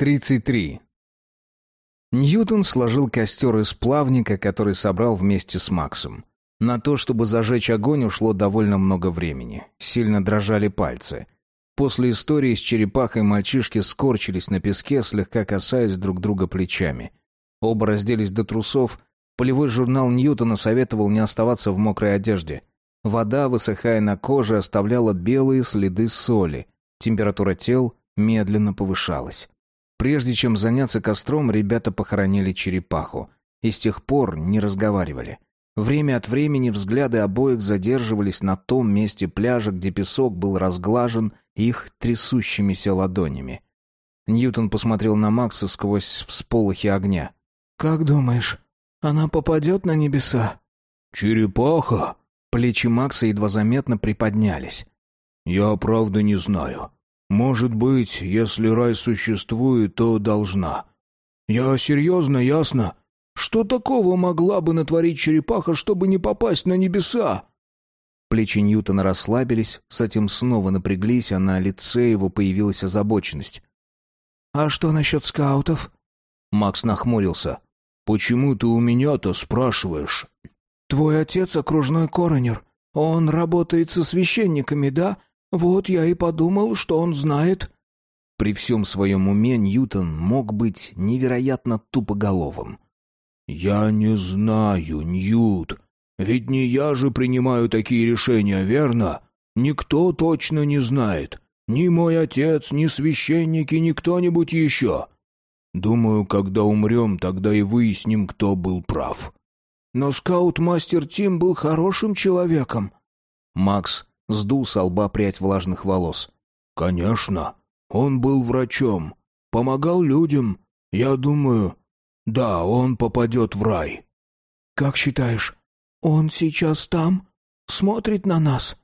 33. Ньютон сложил костер из плавника, который собрал вместе с Максом. На то, чтобы зажечь огонь, ушло довольно много времени. Сильно дрожали пальцы. После истории с черепахой мальчишки скорчились на песке, слегка касаясь друг друга плечами. Оба разделись до трусов. Полевой журнал Ньютона советовал не оставаться в мокрой одежде. Вода, высыхая на коже, оставляла белые следы соли. Температура тел медленно повышалась. Прежде чем заняться костром, ребята похоронили черепаху. И с тех пор не разговаривали. Время от времени взгляды обоих задерживались на том месте пляжа, где песок был разглажен их трясущимися ладонями. Ньютон посмотрел на Макса сквозь всполохи огня. «Как думаешь, она попадет на небеса?» «Черепаха?» Плечи Макса едва заметно приподнялись. «Я правда не знаю. Может быть, если рай существует, то должна. Я серьезно, ясно? Что такого могла бы натворить черепаха, чтобы не попасть на небеса? Плечи Ньютона расслабились, затем снова напряглись, а на лице его появилась озабоченность. «А что насчет скаутов?» Макс нахмурился. «Почему ты у меня-то спрашиваешь?» «Твой отец окружной коронер. Он работает со священниками, да? «Вот я и подумал, что он знает». При всем своем уме Ньютон мог быть невероятно тупоголовым. «Я не знаю, Ньют. Ведь не я же принимаю такие решения, верно? Никто точно не знает. Ни мой отец, ни священники, ни кто-нибудь еще. Думаю, когда умрем, тогда и выясним, кто был прав». «Но скаут-мастер Тим был хорошим человеком». Макс Сдул с лба прядь влажных волос. «Конечно. Он был врачом. Помогал людям. Я думаю, да, он попадет в рай». «Как считаешь, он сейчас там? Смотрит на нас?»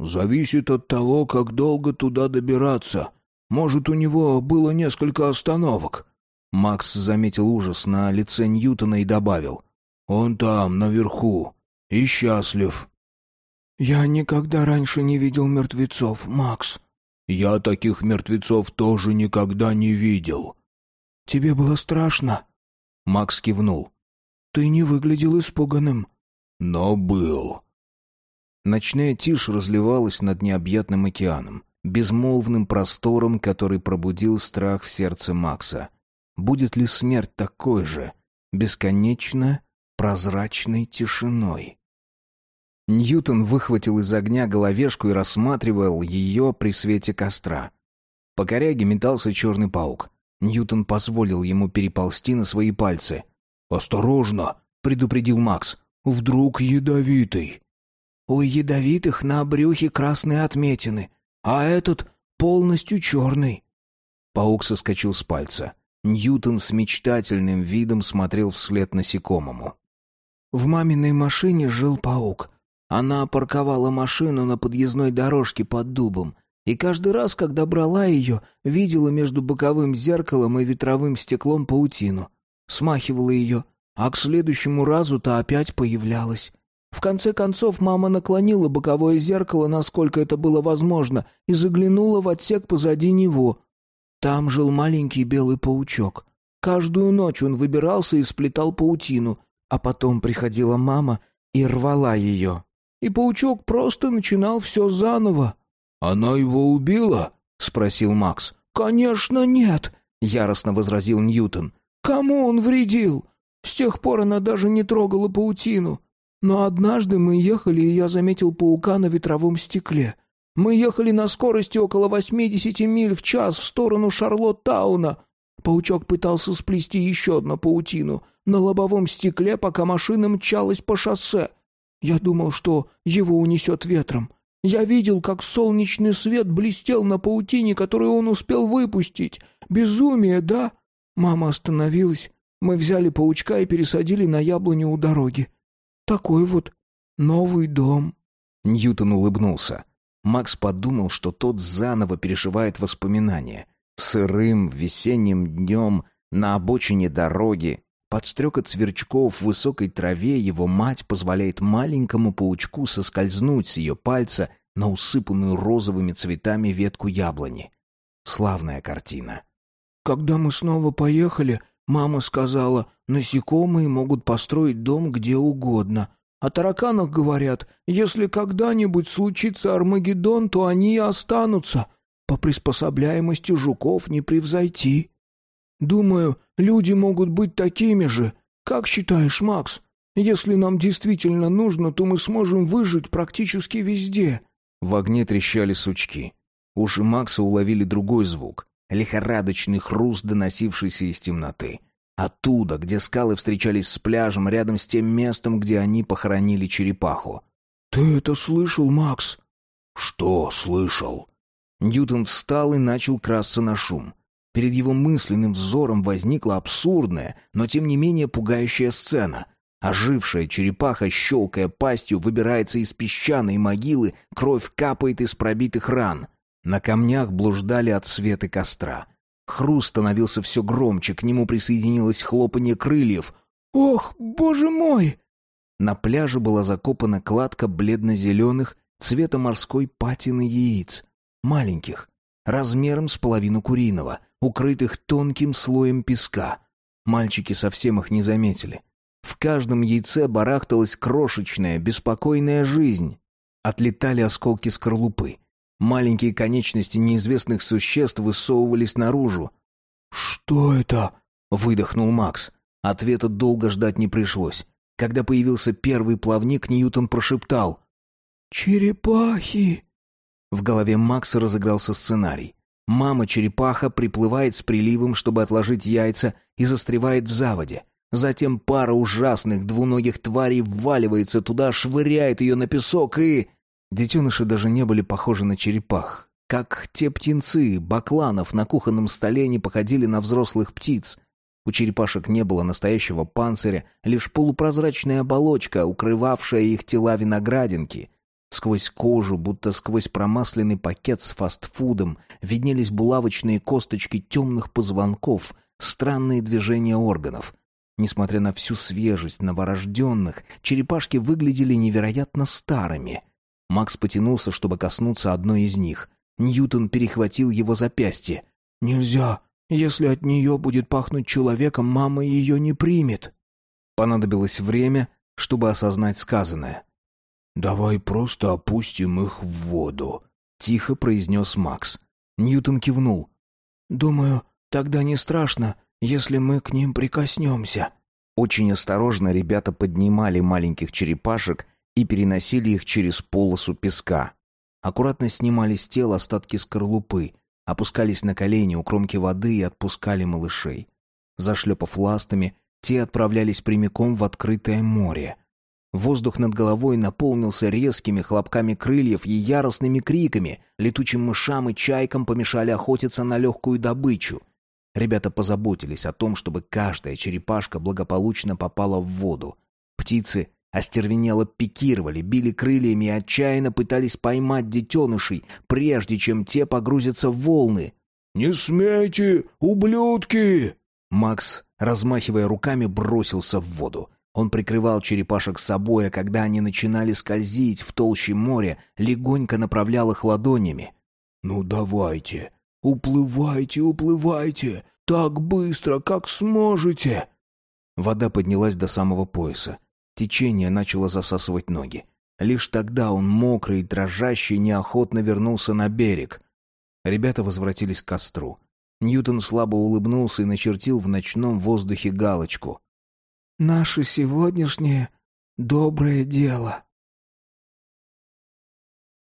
«Зависит от того, как долго туда добираться. Может, у него было несколько остановок». Макс заметил ужас на лице Ньютона и добавил. «Он там, наверху, и счастлив. «Я никогда раньше не видел мертвецов, Макс». «Я таких мертвецов тоже никогда не видел». «Тебе было страшно?» Макс кивнул. «Ты не выглядел испуганным». «Но был». Ночная тишь разливалась над необъятным океаном, безмолвным простором, который пробудил страх в сердце Макса. Будет ли смерть такой же, бесконечно прозрачной тишиной? Ньютон выхватил из огня головешку и рассматривал ее при свете костра. По коряге метался черный паук. Ньютон позволил ему переползти на свои пальцы. «Осторожно!» — предупредил Макс. «Вдруг ядовитый?» «У ядовитых на брюхе красные отметины, а этот полностью черный». Паук соскочил с пальца. Ньютон с мечтательным видом смотрел вслед насекомому. «В маминой машине жил паук. Она парковала машину на подъездной дорожке под дубом, и каждый раз, когда брала ее, видела между боковым зеркалом и ветровым стеклом паутину. Смахивала ее, а к следующему разу та опять появлялась. В конце концов мама наклонила боковое зеркало, насколько это было возможно, и заглянула в отсек позади него. Там жил маленький белый паучок. Каждую ночь он выбирался и сплетал паутину, а потом приходила мама и рвала ее и паучок просто начинал все заново». «Она его убила?» — спросил Макс. «Конечно нет», — яростно возразил Ньютон. «Кому он вредил? С тех пор она даже не трогала паутину. Но однажды мы ехали, и я заметил паука на ветровом стекле. Мы ехали на скорости около восьмидесяти миль в час в сторону Шарлоттауна. Паучок пытался сплести еще одну паутину на лобовом стекле, пока машина мчалась по шоссе. Я думал, что его унесет ветром. Я видел, как солнечный свет блестел на паутине, которую он успел выпустить. Безумие, да? Мама остановилась. Мы взяли паучка и пересадили на яблоню у дороги. Такой вот новый дом. Ньютон улыбнулся. Макс подумал, что тот заново переживает воспоминания. Сырым весенним днем на обочине дороги, под стрекот сверчков в высокой траве его мать позволяет маленькому паучку соскользнуть с ее пальца на усыпанную розовыми цветами ветку яблони. Славная картина. Когда мы снова поехали, мама сказала, насекомые могут построить дом где угодно. О тараканах говорят, если когда-нибудь случится Армагеддон, то они и останутся. По приспособляемости жуков не превзойти. Думаю, люди могут быть такими же. Как считаешь, Макс? Если нам действительно нужно, то мы сможем выжить практически везде». В огне трещали сучки. Уши Макса уловили другой звук. Лихорадочный хруст, доносившийся из темноты. Оттуда, где скалы встречались с пляжем, рядом с тем местом, где они похоронили черепаху. «Ты это слышал, Макс?» «Что слышал?» Ньютон встал и начал красться на шум. Перед его мысленным взором возникла абсурдная, но тем не менее пугающая сцена. Ожившая черепаха, щелкая пастью, выбирается из песчаной могилы, кровь капает из пробитых ран. На камнях блуждали от света костра. Хруст становился все громче, к нему присоединилось хлопанье крыльев. «Ох, боже мой!» На пляже была закопана кладка бледно-зеленых, цвета морской патины яиц. Маленьких, размером с половину куриного, укрытых тонким слоем песка. Мальчики совсем их не заметили. В каждом яйце барахталась крошечная, беспокойная жизнь. Отлетали осколки скорлупы. Маленькие конечности неизвестных существ высовывались наружу. «Что это?» — выдохнул Макс. Ответа долго ждать не пришлось. Когда появился первый плавник, Ньютон прошептал. «Черепахи!» В голове Макса разыгрался сценарий. Мама-черепаха приплывает с приливом, чтобы отложить яйца, и застревает в заводе. Затем пара ужасных двуногих тварей вваливается туда, швыряет ее на песок и... Детеныши даже не были похожи на черепах. Как те птенцы, бакланов на кухонном столе не походили на взрослых птиц. У черепашек не было настоящего панциря, лишь полупрозрачная оболочка, укрывавшая их тела виноградинки. Сквозь кожу, будто сквозь промасленный пакет с фастфудом, виднелись булавочные косточки темных позвонков, странные движения органов — Несмотря на всю свежесть новорожденных, черепашки выглядели невероятно старыми. Макс потянулся, чтобы коснуться одной из них. Ньютон перехватил его запястье. «Нельзя. Если от нее будет пахнуть человеком, мама ее не примет». Понадобилось время, чтобы осознать сказанное. «Давай просто опустим их в воду», — тихо произнес Макс. Ньютон кивнул. «Думаю, тогда не страшно, если мы к ним прикоснемся». Очень осторожно ребята поднимали маленьких черепашек и переносили их через полосу песка. Аккуратно снимали с тел остатки скорлупы, опускались на колени у кромки воды и отпускали малышей. Зашлепав ластами, те отправлялись прямиком в открытое море. Воздух над головой наполнился резкими хлопками крыльев и яростными криками. Летучим мышам и чайкам помешали охотиться на легкую добычу. Ребята позаботились о том, чтобы каждая черепашка благополучно попала в воду. Птицы остервенело пикировали, били крыльями и отчаянно пытались поймать детенышей, прежде чем те погрузятся в волны. «Не смейте, ублюдки!» Макс, размахивая руками, бросился в воду. Он прикрывал черепашек собой, а когда они начинали скользить в толще моря, легонько направлял их ладонями. «Ну давайте, «Уплывайте, уплывайте! Так быстро, как сможете!» Вода поднялась до самого пояса. Течение начало засасывать ноги. Лишь тогда он, мокрый и дрожащий, неохотно вернулся на берег. Ребята возвратились к костру. Ньютон слабо улыбнулся и начертил в ночном воздухе галочку. «Наше сегодняшнее доброе дело».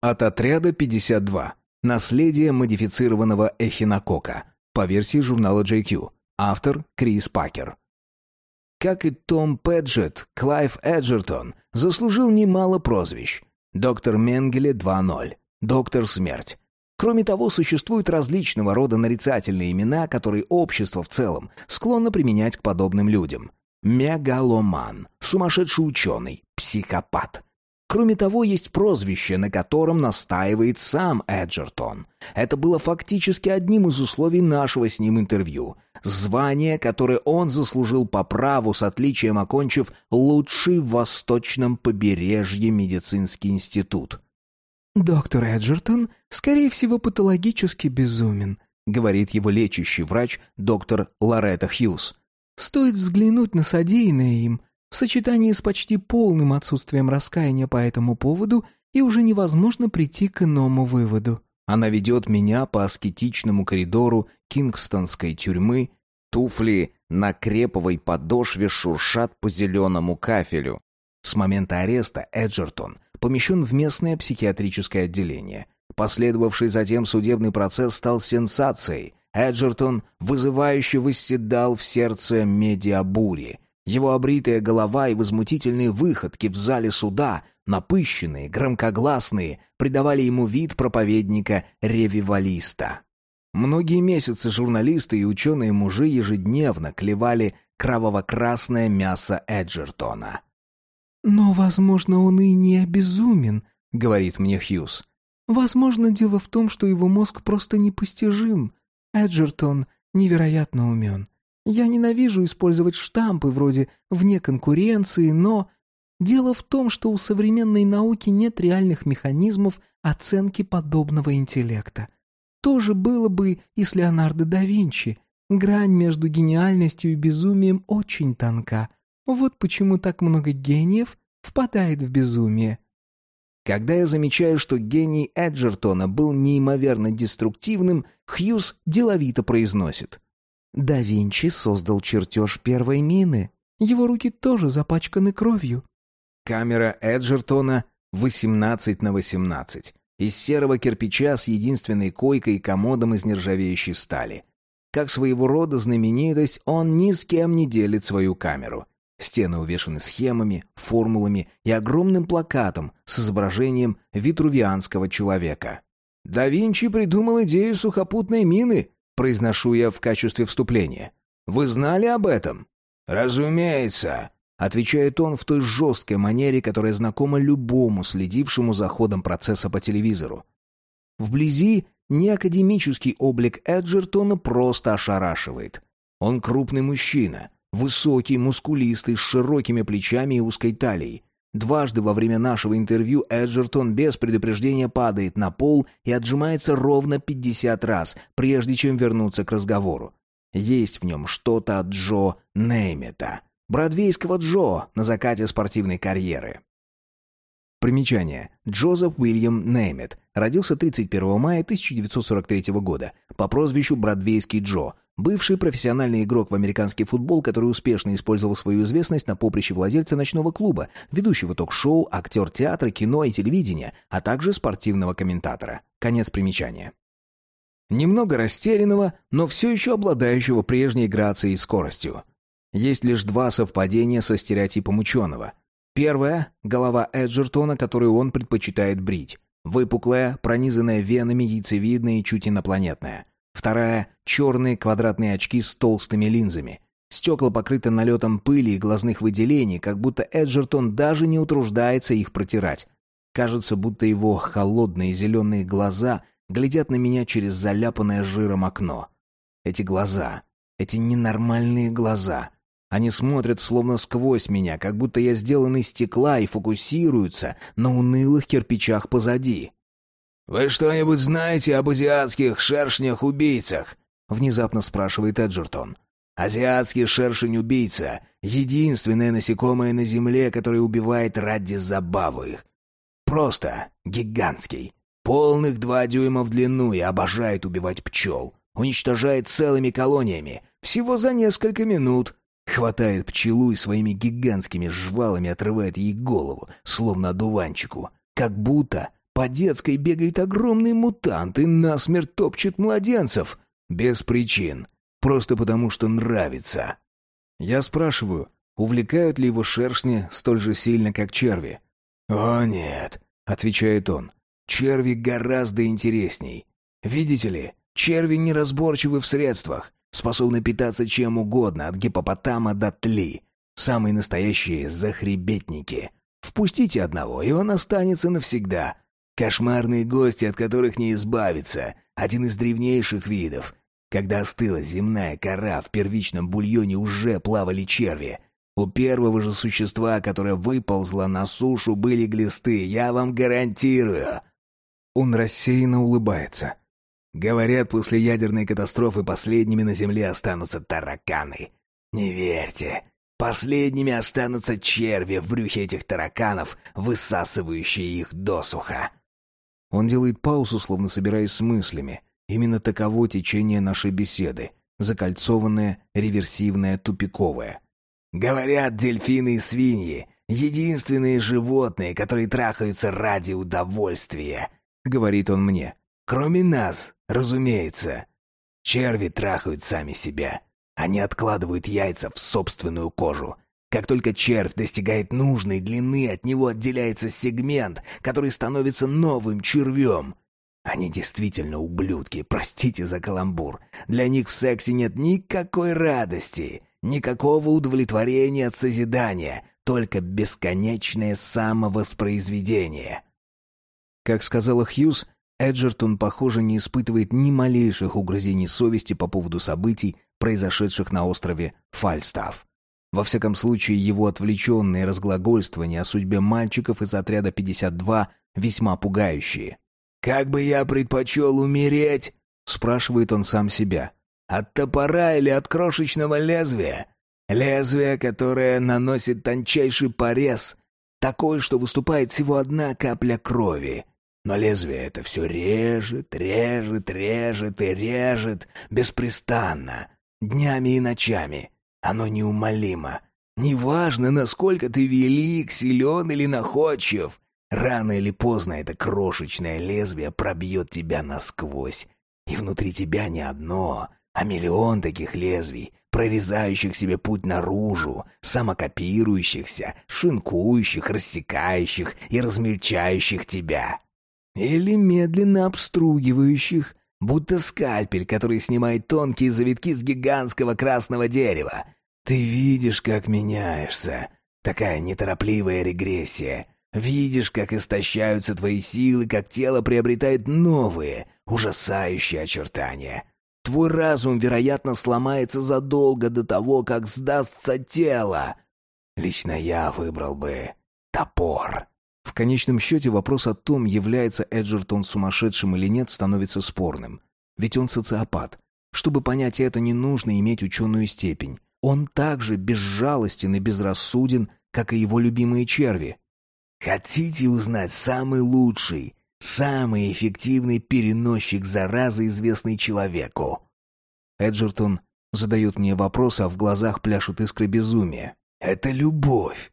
От отряда 52. Наследие модифицированного эхинококка. По версии журнала GQ. Автор Крис Пакер. Как и Том Пэджетт, Клайв Эджертон заслужил немало прозвищ. Доктор Менгеле 2.0. Доктор Смерть. Кроме того, существуют различного рода нарицательные имена, которые общество в целом склонно применять к подобным людям. Мегаломан, сумасшедший ученый, психопат, Кроме того, есть прозвище, на котором настаивает сам Эджертон. Это было фактически одним из условий нашего с ним интервью. Звание, которое он заслужил по праву с отличием окончив лучший в восточном побережье медицинский институт. «Доктор Эджертон, скорее всего, патологически безумен. говорит его лечащий врач доктор Лоретта Хьюз. Стоит взглянуть на содеянное им в сочетании с почти полным отсутствием раскаяния по этому поводу, и уже невозможно прийти к иному выводу. Она ведет меня по аскетичному коридору кингстонской тюрьмы, туфли на креповой подошве шуршат по зеленому кафелю. С момента ареста Эджертон помещен в местное психиатрическое отделение. Последовавший затем судебный процесс стал сенсацией. Эджертон вызывающе восседал в сердце медиабури. Его обритая голова и возмутительные выходки в зале суда, напыщенные, громкогласные, придавали ему вид проповедника-ревивалиста. Многие месяцы журналисты и ученые-мужи ежедневно клевали кроваво-красное мясо Эджертона. «Но, возможно, он и не обезумен», — говорит мне Хьюз. «Возможно, дело в том, что его мозг просто непостижим. Эджертон невероятно умен. Я ненавижу использовать штампы вроде «вне конкуренции», но... Дело в том, что у современной науки нет реальных механизмов оценки подобного интеллекта. То же было бы и с Леонардо да Винчи. Грань между гениальностью и безумием очень тонка. Вот почему так много гениев впадает в безумие. Когда я замечаю, что гений Эджертона был неимоверно деструктивным, Хьюз деловито произносит. «Да Винчи создал чертеж первой мины. Его руки тоже запачканы кровью». Камера Эджертона 18 на 18. Из серого кирпича с единственной койкой и комодом из нержавеющей стали. Как своего рода знаменитость, он ни с кем не делит свою камеру. Стены увешаны схемами, формулами и огромным плакатом с изображением витрувианского человека. «Да Винчи придумал идею сухопутной мины», произношу я в качестве вступления. «Вы знали об этом?» «Разумеется», отвечает он в той жесткой манере, которая знакома любому следившему за ходом процесса по телевизору. Вблизи неакадемический облик Эджертона просто ошарашивает. Он крупный мужчина, Высокий, мускулистый, с широкими плечами и узкой талией. Дважды во время нашего интервью Эджертон без предупреждения падает на пол и отжимается ровно 50 раз, прежде чем вернуться к разговору. Есть в нем что-то от Джо Неймета, бродвейского Джо на закате спортивной карьеры. Примечание. Джозеф Уильям Неймет родился 31 мая 1943 года по прозвищу Бродвейский Джо, Бывший профессиональный игрок в американский футбол, который успешно использовал свою известность на поприще владельца ночного клуба, ведущего ток-шоу, актер театра, кино и телевидения, а также спортивного комментатора. Конец примечания. Немного растерянного, но все еще обладающего прежней грацией и скоростью. Есть лишь два совпадения со стереотипом ученого. Первое – голова Эджертона, которую он предпочитает брить. Выпуклая, пронизанная венами, яйцевидная и чуть инопланетная. Вторая — черные квадратные очки с толстыми линзами. Стекла покрыты налетом пыли и глазных выделений, как будто Эджертон даже не утруждается их протирать. Кажется, будто его холодные зеленые глаза глядят на меня через заляпанное жиром окно. Эти глаза, эти ненормальные глаза. Они смотрят словно сквозь меня, как будто я сделан из стекла и фокусируются на унылых кирпичах позади. «Вы что-нибудь знаете об азиатских шершнях-убийцах?» — внезапно спрашивает Эджертон. «Азиатский шершень-убийца — единственное насекомое на Земле, которое убивает ради забавы. Просто гигантский. Полных два дюйма в длину и обожает убивать пчел. Уничтожает целыми колониями. Всего за несколько минут. Хватает пчелу и своими гигантскими жвалами отрывает ей голову, словно одуванчику. Как будто по детской бегает огромный мутант и насмерть топчет младенцев. Без причин. Просто потому, что нравится. Я спрашиваю, увлекают ли его шершни столь же сильно, как черви? «О, нет», — отвечает он. «Черви гораздо интересней. Видите ли, черви неразборчивы в средствах, способны питаться чем угодно, от гипопотама до тли. Самые настоящие захребетники. Впустите одного, и он останется навсегда. Кошмарные гости, от которых не избавиться. Один из древнейших видов. Когда остыла земная кора, в первичном бульоне уже плавали черви. У первого же существа, которое выползло на сушу, были глисты, я вам гарантирую. Он рассеянно улыбается. Говорят, после ядерной катастрофы последними на Земле останутся тараканы. Не верьте. Последними останутся черви в брюхе этих тараканов, высасывающие их досуха. Он делает паузу, словно собираясь с мыслями. Именно таково течение нашей беседы. Закольцованное, реверсивное, тупиковое. Говорят, дельфины и свиньи — единственные животные, которые трахаются ради удовольствия, — говорит он мне. Кроме нас, разумеется. Черви трахают сами себя. Они откладывают яйца в собственную кожу. Как только червь достигает нужной длины, от него отделяется сегмент, который становится новым червем. Они действительно ублюдки, простите за каламбур. Для них в сексе нет никакой радости, никакого удовлетворения от созидания, только бесконечное самовоспроизведение. Как сказала Хьюз, Эджертон, похоже, не испытывает ни малейших угрызений совести по поводу событий, произошедших на острове Фальстаф. Во всяком случае, его отвлеченные разглагольствования о судьбе мальчиков из отряда 52 весьма пугающие. «Как бы я предпочел умереть?» — спрашивает он сам себя. «От топора или от крошечного лезвия? Лезвие, которое наносит тончайший порез, такой, что выступает всего одна капля крови. Но лезвие это все режет, режет, режет и режет беспрестанно, днями и ночами. Оно неумолимо. Неважно, насколько ты велик, силен или находчив, рано или поздно это крошечное лезвие пробьет тебя насквозь. И внутри тебя не одно, а миллион таких лезвий, прорезающих себе путь наружу, самокопирующихся, шинкующих, рассекающих и размельчающих тебя. Или медленно обстругивающих, будто скальпель, который снимает тонкие завитки с гигантского красного дерева. Ты видишь, как меняешься. Такая неторопливая регрессия. Видишь, как истощаются твои силы, как тело приобретает новые, ужасающие очертания. Твой разум, вероятно, сломается задолго до того, как сдастся тело. Лично я выбрал бы топор. В конечном счете вопрос о том, является Эджертон сумасшедшим или нет, становится спорным. Ведь он социопат. Чтобы понять это, не нужно иметь ученую степень. Он также безжалостен и безрассуден, как и его любимые черви. Хотите узнать самый лучший, самый эффективный переносчик заразы, известный человеку? Эджертон задает мне вопрос, а в глазах пляшут искры безумия. Это любовь.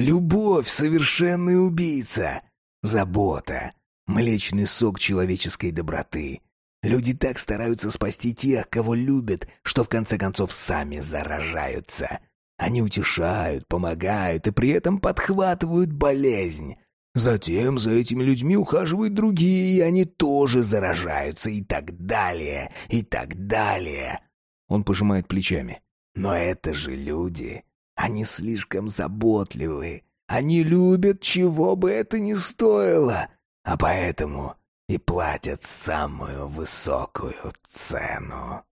Любовь — совершенный убийца. Забота. Млечный сок человеческой доброты. Люди так стараются спасти тех, кого любят, что в конце концов сами заражаются. Они утешают, помогают и при этом подхватывают болезнь. Затем за этими людьми ухаживают другие, и они тоже заражаются, и так далее, и так далее. Он пожимает плечами. Но это же люди. Они слишком заботливы. Они любят, чего бы это ни стоило. А поэтому и платят самую высокую цену.